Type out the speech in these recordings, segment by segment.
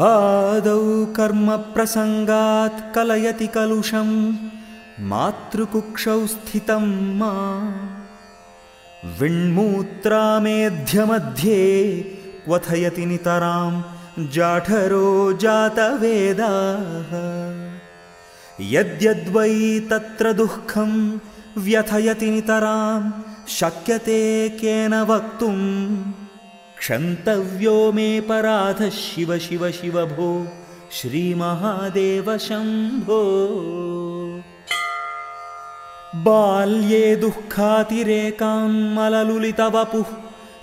आदौ कर्मप्रसङ्गात् कलयति कलुषं मातृकुक्षौ स्थितं मा। विण्मूत्रामेध्यमध्ये क्वथयति नितरां जाठरो जातवेदाः। यद्यद्वै तत्र दुःखं व्यथयति नितरां शक्यते केन वक्तुम् क्षन्तव्यो मे पराधः शिव शिव शिव भो श्रीमहादेव शम्भो। बाल्ये दुःखातिरेकान्मललुलितवपुः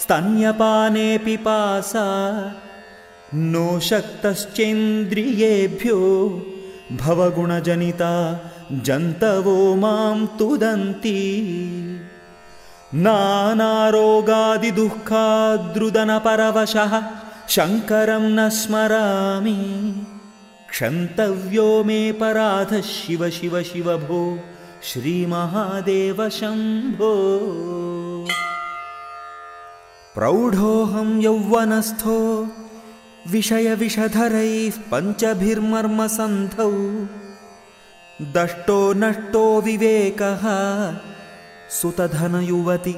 स्तन्यपाने पिपासा नो शक्तश्चेन्द्रियेभ्यो भवगुणजनिता जन्तवो मां तुदन्ति नानारोगादिदुःखाद्रुदनपरवशः शङ्करं न स्मरामि। क्षन्तव्यो मे पराधः शिव शिव शिव भो श्रीमहादेव शम्भो प्रौढोऽहं यौवनस्थो विषयविषधरैः पञ्चभिर्मर्मसन्धौ। दष्टो नष्टो विवेकः सुतधनयुवति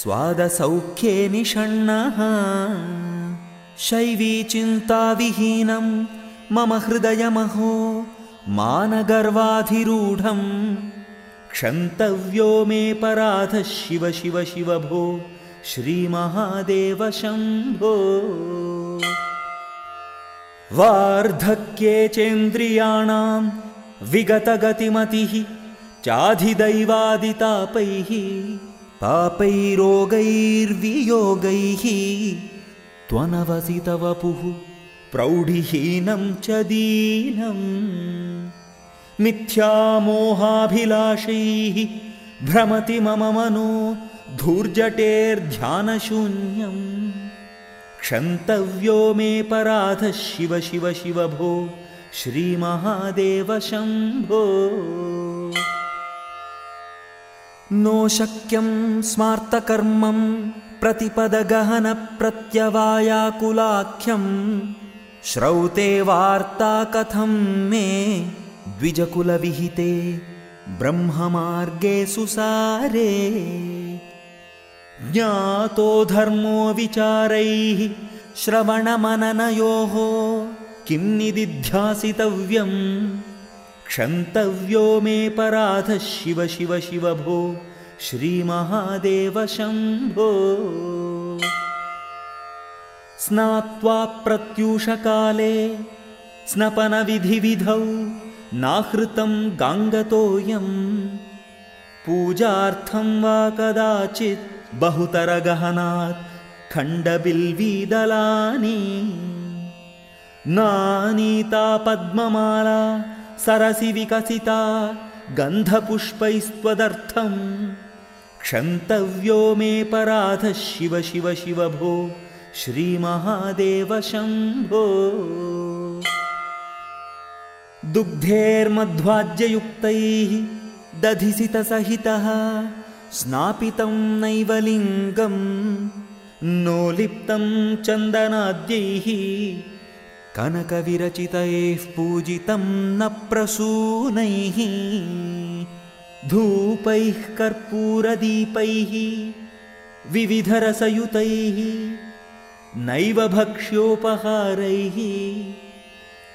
स्वादसौख्ये निषण्णः शैवीचिन्ताविहीनं मम हृदयमहो मानगर्वाधिरूढम् क्षन्तव्यो मे पराधः शिव शिव शिव भो श्रीमहादेव शम्भो वार्धक्ये चेन्द्रियाणां विगतगतिमतिः चाधिदैवादितापैः, पापैरोगैर्वियोगैः, त्वनवसितवपुः प्रौढिहीनं च दीनम् मिथ्यामोहाभिलाषैः भ्रमति मम मनो धूर्जटेर्ध्यानशून्यम्। क्षन्तव्यो मे पराधः शिव शिव शिव भो श्रीमहादेव शम्भो। नो शक्यं स्मार्तकर्मं प्रतिपदगहनप्रत्यवायाकुलाख्यं। श्रौते वार्ता कथं मे द्विजकुलविहिते ब्रह्ममार्गे सुसारे। ज्ञातो धर्मो विचारैः श्रवणमननयोः किं निदिध्यासितव्यम् क्षन्तव्यो मे पराधः शिव शिव शिव भो श्रीमहादेव शम्भो। स्नात्वा प्रत्यूषकाले स्नपनविधिविधौ नाहृतं गाङ्गतोऽयम् पूजार्थं वा कदाचित् बहुतरगहनात् खण्डबिल्वीदलानि। नानीता पद्ममाला सरसि विकसिता गन्धपुष्पैस्त्वदर्थम्। क्षन्तव्यो मे पराधः शिव शिव शिव भो श्रीमहादेव शम्भो दुग्धेर्मध्वाज्ययुक्तैः दधिसितसहितः स्नापितं नैव लिङ्गं नोलिप्तं चन्दनाद्यैः कनकविरचितैः पूजितं न प्रसूनैः धूपैः कर्पूरदीपैः विविधरसयुतैः नैव भक्ष्योपहारैः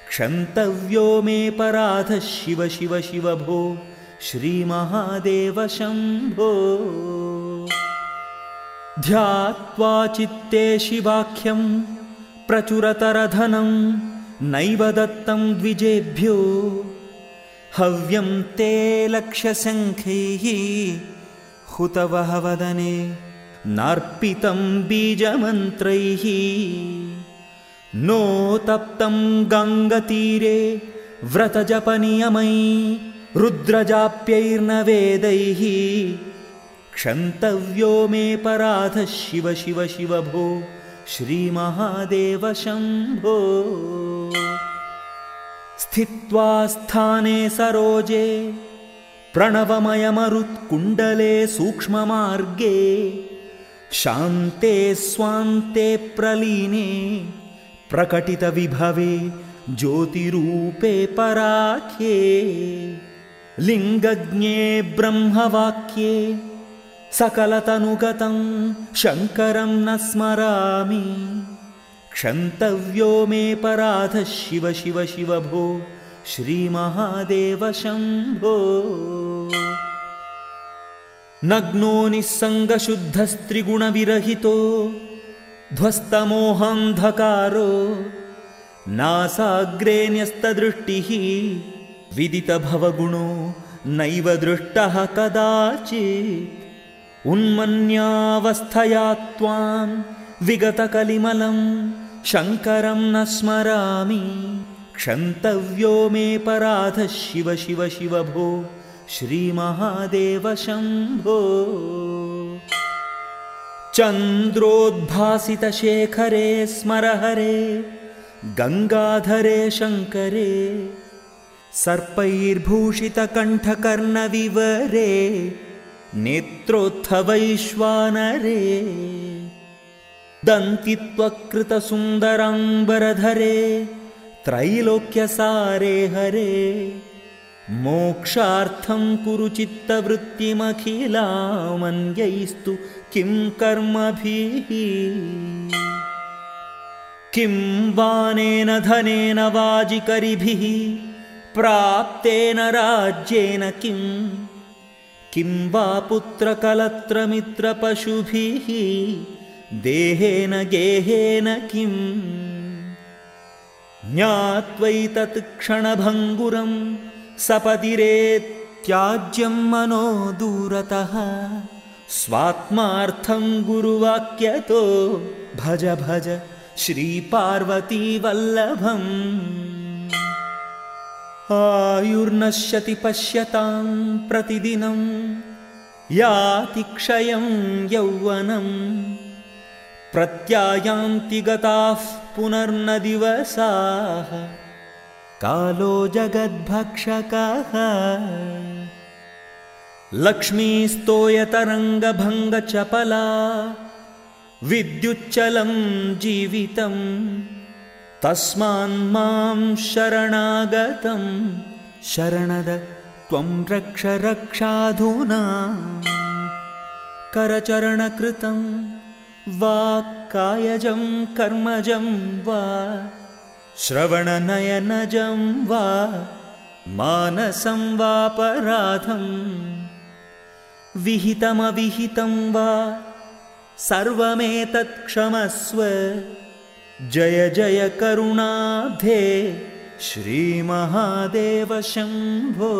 क्षन्तव्यो मे पराधः शिव शिव शिव भो श्रीमहादेव शम्भो। ध्यात्वा चित्ते शिवाख्यं प्रचुरतरधनं नैव दत्तं द्विजेभ्यो। हव्यं ते लक्ष्यसङ्ख्यैः हुतवहवदने नार्पितं बीजमन्त्रैः। नो तप्तं गङ्गतीरे व्रतजपनियमै रुद्रजाप्यैर्न वेदैः क्षन्तव्यो मे पराधः शिव शिव शिव भो श्रीमहादेव शम्भो स्थित्वा स्थाने सरोजे प्रणवमयमरुत्कुण्डले सूक्ष्ममार्गे शान्ते स्वान्ते प्रलीने प्रकटितविभवे ज्योतिरूपे पराख्ये लिङ्गज्ञे ब्रह्मवाक्ये सकलतनुगतं शङ्करं न स्मरामि। क्षन्तव्यो मे पराधः शिव शिव शिव भो श्रीमहादेव शम्भो नग्नो निःसङ्गशुद्धस्त्रिगुणविरहितो ध्वस्तमोहान्धकारो नासाग्रे न्यस्तदृष्टिः विदितभवगुणो नैव दृष्टः कदाचित् उन्मन्यावस्थया त्वां विगतकलिमलं शङ्करं न स्मरामि। क्षन्तव्यो मे पराधः शिव शिव शिव भो श्रीमहादेव शम्भो चन्द्रोद्भासितशेखरे स्मरहरे गङ्गाधरे शङ्करे सर्पैर्भूषितकण्ठकर्णविवरे नेत्रोत्थवैश्वानरे दन्तित्वकृतसुन्दराम्बरधरे त्रैलोक्यसारे हरे मोक्षार्थं कुरु चित्तवृत्तिमखिलामन्यैस्तु किं कर्मभिः? किं वानेन धनेन वाजिकरिभिः प्राप्तेन राज्येन किं किं वा पुत्रकलत्रमित्रपशुभिः? देहेन गेहेन किम् ज्ञात्वैतत् क्षणभङ्गुरं सपतिरेत्याज्यं मनो दूरतः। स्वात्मार्थं गुरुवाक्यतो भज भज श्रीपार्वतीवल्लभम् आयुर्नश्यति पश्यतां प्रतिदिनं याति क्षयं यौवनम् प्रत्यायान्ति गताः पुनर्न दिवसाः कालो जगद्भक्षकः। लक्ष्मीस्तोयतरङ्गभङ्गचपला विद्युच्चलं जीवितं तस्मान्मां शरणागतं शरणद त्वं रक्ष रक्षाधुना। करचरणकृतं वा कायजं कर्मजं वा श्रवणनयनजं वा मानसं वापराधम् विहितमविहितं वा सर्वमेतत् क्षमस्व जय जय करुणाब्धे श्रीमहादेव शम्भो